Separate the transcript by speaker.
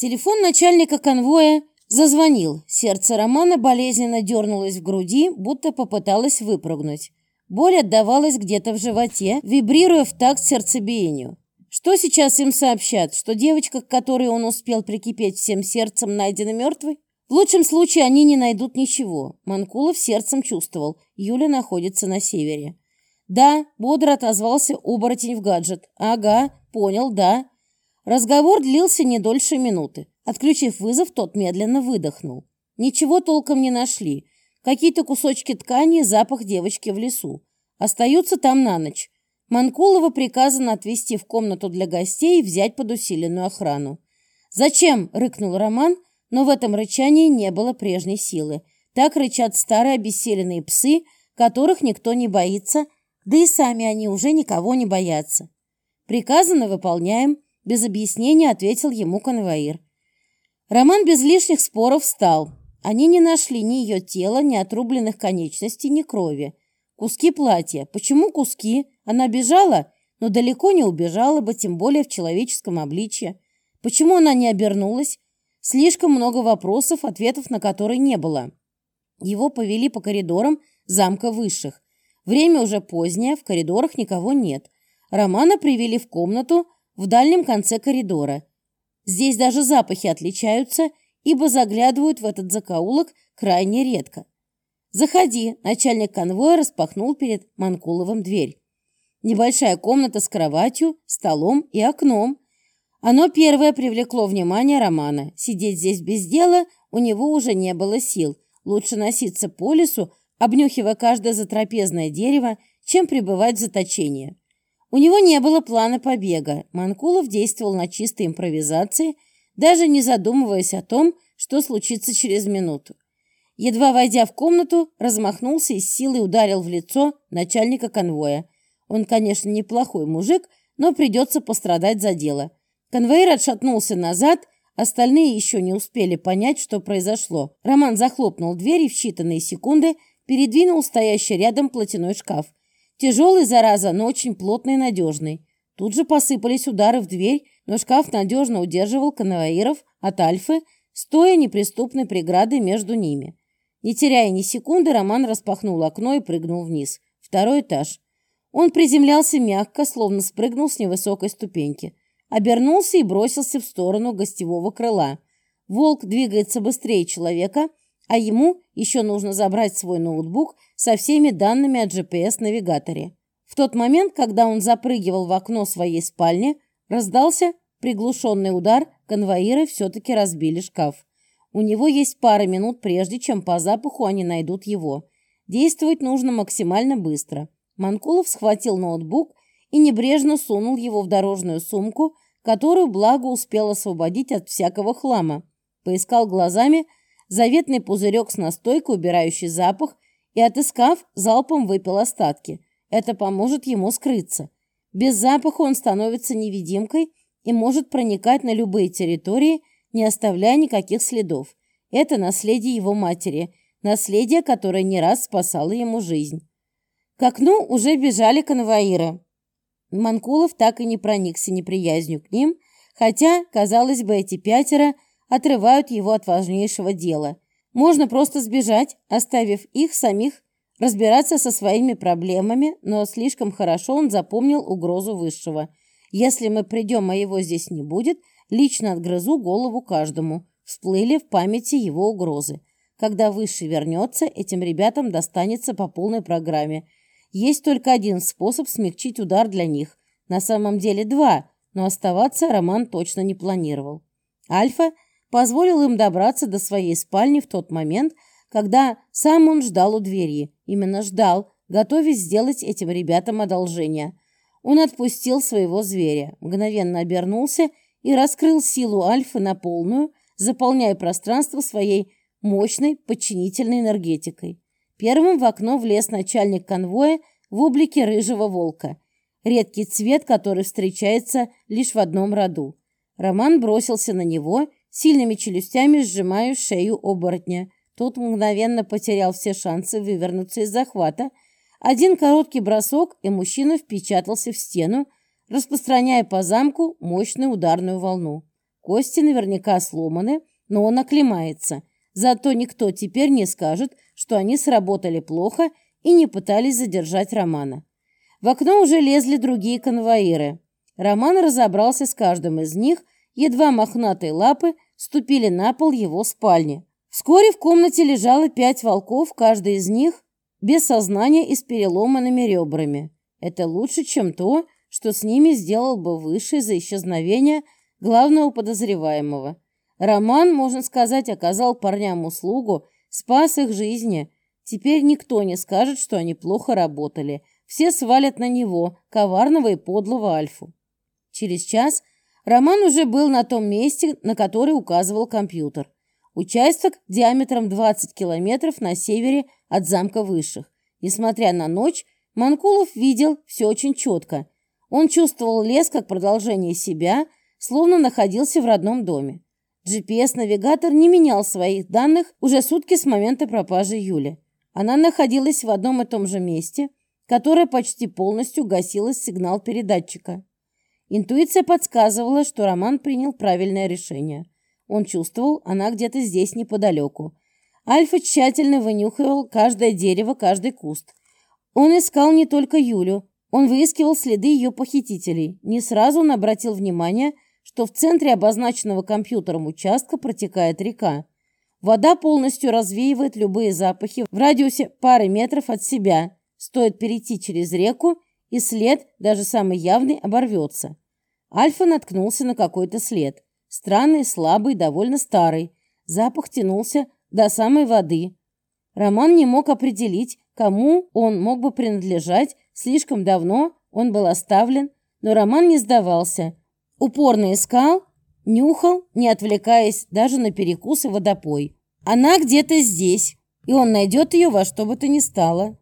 Speaker 1: Телефон начальника конвоя зазвонил. Сердце Романа болезненно дернулось в груди, будто попыталось выпрыгнуть. Боль отдавалась где-то в животе, вибрируя в такт сердцебиению. Что сейчас им сообщат? Что девочка, к которой он успел прикипеть всем сердцем, найдена мертвой? В лучшем случае они не найдут ничего. Манкулов сердцем чувствовал. Юля находится на севере. «Да», — бодро отозвался оборотень в гаджет. «Ага, понял, да». Разговор длился не дольше минуты. Отключив вызов, тот медленно выдохнул. Ничего толком не нашли. Какие-то кусочки ткани и запах девочки в лесу. Остаются там на ночь. Манкулова приказано отвезти в комнату для гостей и взять под усиленную охрану. «Зачем?» — рыкнул Роман, но в этом рычании не было прежней силы. Так рычат старые обессиленные псы, которых никто не боится, да и сами они уже никого не боятся. «Приказано выполняем», — без объяснения ответил ему конвоир. Роман без лишних споров встал. Они не нашли ни ее тела, ни отрубленных конечностей, ни крови. Куски платья. Почему куски? Она бежала, но далеко не убежала бы, тем более в человеческом обличье. Почему она не обернулась? Слишком много вопросов, ответов на которые не было. Его повели по коридорам замка высших. Время уже позднее, в коридорах никого нет. Романа привели в комнату в дальнем конце коридора. Здесь даже запахи отличаются – ибо заглядывают в этот закоулок крайне редко. «Заходи», — начальник конвоя распахнул перед Манкуловым дверь. Небольшая комната с кроватью, столом и окном. Оно первое привлекло внимание Романа. Сидеть здесь без дела у него уже не было сил. Лучше носиться по лесу, обнюхивая каждое затрапезное дерево, чем пребывать в заточении. У него не было плана побега. Манкулов действовал на чистой импровизации – даже не задумываясь о том, что случится через минуту. Едва войдя в комнату, размахнулся и с силой ударил в лицо начальника конвоя. Он, конечно, неплохой мужик, но придется пострадать за дело. Конвоир отшатнулся назад, остальные еще не успели понять, что произошло. Роман захлопнул дверь и в считанные секунды передвинул стоящий рядом платяной шкаф. Тяжелый, зараза, но очень плотный и надежный. Тут же посыпались удары в дверь, но шкаф надежно удерживал конвоиров от Альфы, стоя неприступной преградой между ними. Не теряя ни секунды, Роман распахнул окно и прыгнул вниз. Второй этаж. Он приземлялся мягко, словно спрыгнул с невысокой ступеньки. Обернулся и бросился в сторону гостевого крыла. Волк двигается быстрее человека, а ему еще нужно забрать свой ноутбук со всеми данными о GPS-навигаторе. В тот момент, когда он запрыгивал в окно своей спальни, Раздался приглушенный удар, конвоиры все-таки разбили шкаф. У него есть пара минут, прежде чем по запаху они найдут его. Действовать нужно максимально быстро. Манкулов схватил ноутбук и небрежно сунул его в дорожную сумку, которую, благо, успел освободить от всякого хлама. Поискал глазами заветный пузырек с настойкой, убирающий запах, и, отыскав, залпом выпил остатки. Это поможет ему скрыться. Без запаха он становится невидимкой и может проникать на любые территории, не оставляя никаких следов. Это наследие его матери, наследие, которое не раз спасало ему жизнь. К окну уже бежали конвоиры. Манкулов так и не проникся неприязнью к ним, хотя, казалось бы, эти пятеро отрывают его от важнейшего дела. Можно просто сбежать, оставив их самих разбираться со своими проблемами, но слишком хорошо он запомнил угрозу высшего. Если мы придем, а его здесь не будет, лично отгрызу голову каждому. Всплыли в памяти его угрозы. Когда высший вернется, этим ребятам достанется по полной программе. Есть только один способ смягчить удар для них. На самом деле два, но оставаться Роман точно не планировал. Альфа позволил им добраться до своей спальни в тот момент, когда сам он ждал у двери. Именно ждал, готовясь сделать этим ребятам одолжение. Он отпустил своего зверя, мгновенно обернулся и раскрыл силу Альфы на полную, заполняя пространство своей мощной подчинительной энергетикой. Первым в окно влез начальник конвоя в облике рыжего волка. Редкий цвет, который встречается лишь в одном роду. Роман бросился на него, сильными челюстями сжимая шею оборотня. Тот мгновенно потерял все шансы вывернуться из захвата. Один короткий бросок, и мужчина впечатался в стену, распространяя по замку мощную ударную волну. Кости наверняка сломаны, но он оклемается. Зато никто теперь не скажет, что они сработали плохо и не пытались задержать Романа. В окно уже лезли другие конвоиры. Роман разобрался с каждым из них, едва мохнатые лапы ступили на пол его спальни. Вскоре в комнате лежало пять волков, каждый из них без сознания и с переломанными ребрами. Это лучше, чем то, что с ними сделал бы Высший за исчезновение главного подозреваемого. Роман, можно сказать, оказал парням услугу, спас их жизни. Теперь никто не скажет, что они плохо работали. Все свалят на него, коварного и подлого Альфу. Через час Роман уже был на том месте, на который указывал компьютер. Участок диаметром 20 километров на севере от замка Высших. Несмотря на ночь, Манкулов видел все очень четко. Он чувствовал лес как продолжение себя, словно находился в родном доме. GPS-навигатор не менял своих данных уже сутки с момента пропажи Юли. Она находилась в одном и том же месте, которое почти полностью гасило сигнал передатчика. Интуиция подсказывала, что Роман принял правильное решение. Он чувствовал, она где-то здесь неподалеку. Альфа тщательно вынюхивал каждое дерево, каждый куст. Он искал не только Юлю, он выискивал следы ее похитителей. Не сразу он обратил внимание, что в центре обозначенного компьютером участка протекает река. Вода полностью развеивает любые запахи в радиусе пары метров от себя. Стоит перейти через реку, и след, даже самый явный, оборвется. Альфа наткнулся на какой-то след. Странный, слабый, довольно старый. Запах тянулся до самой воды. Роман не мог определить, кому он мог бы принадлежать. Слишком давно он был оставлен, но Роман не сдавался. Упорно искал, нюхал, не отвлекаясь даже на перекус и водопой. Она где-то здесь, и он найдет ее во что бы то ни стало.